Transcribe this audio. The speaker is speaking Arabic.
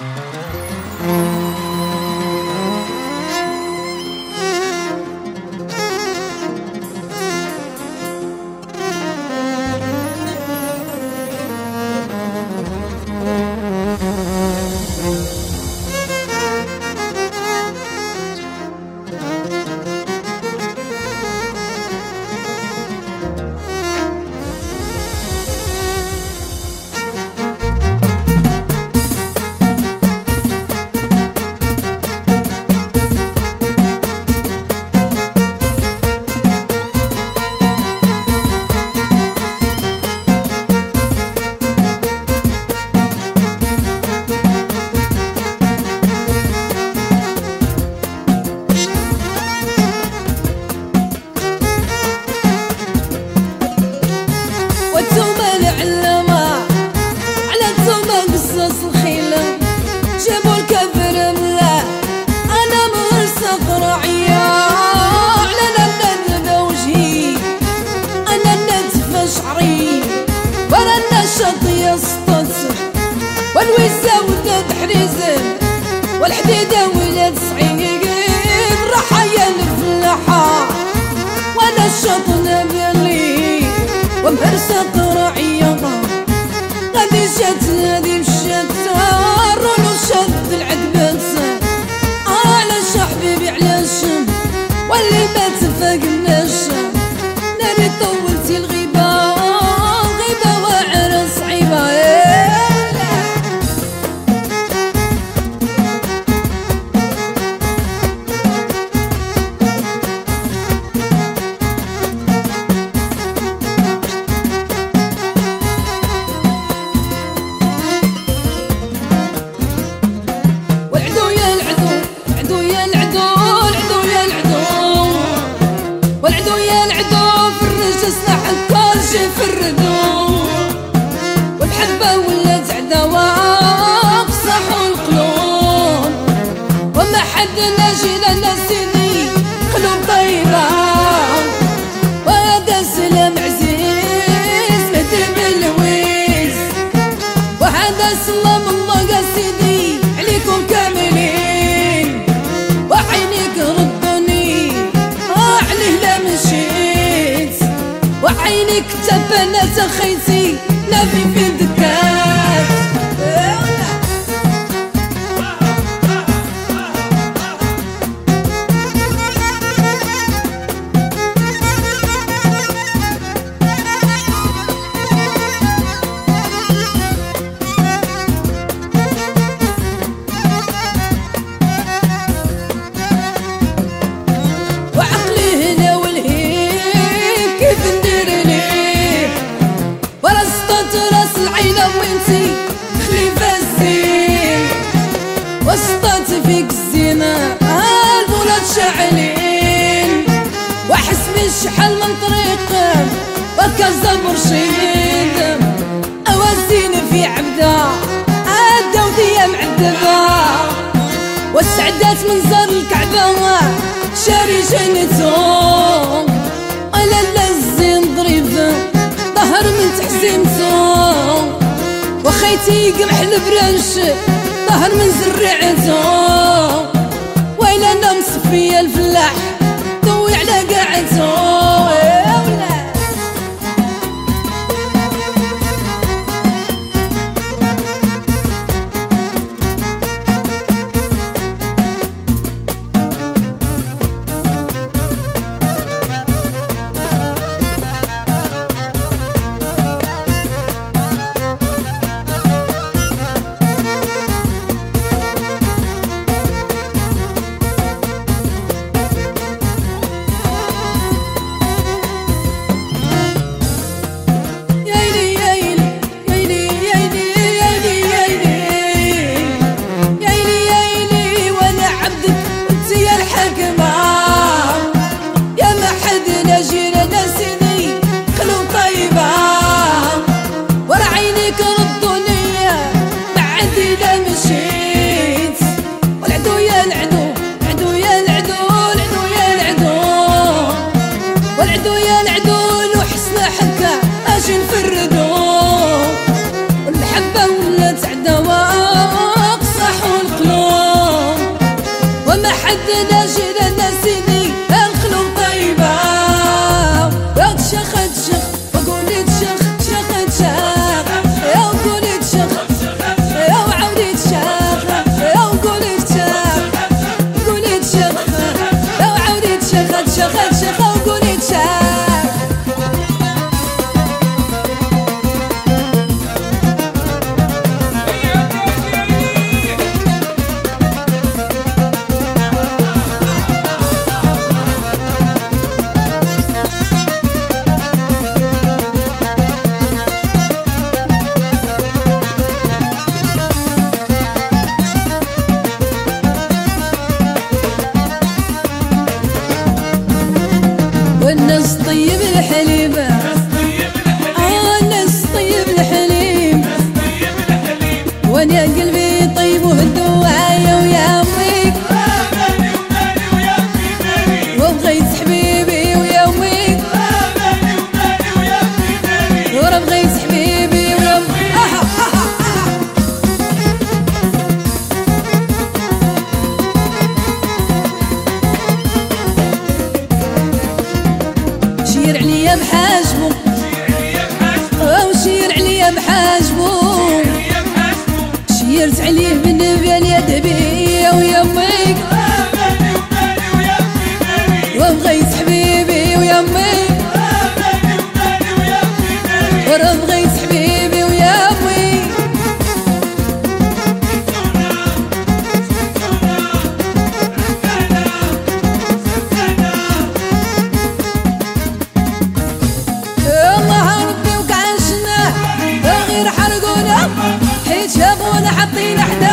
Música حريزن والحديدة ولاد سعيد رحايا الفلاحة وأنا الشطنة بيلي ومهرسة قراعية غادي جات هادي مشات رولو شد العدبات فرج سلاح كل شي فردو والمحبة ولات عداوة قصحوا القلوب. وما حد ناجي لنا سيدي قلوب طيبة. تبنت خيتي لا في والسعدات من زار الكعبة شاري جنته. على الزين ضريب ظهر من تحزيمته وخيتي قمح البرنش ظهر من زرعته وين أنا مصفية الفلاح يرجع ليه شكرا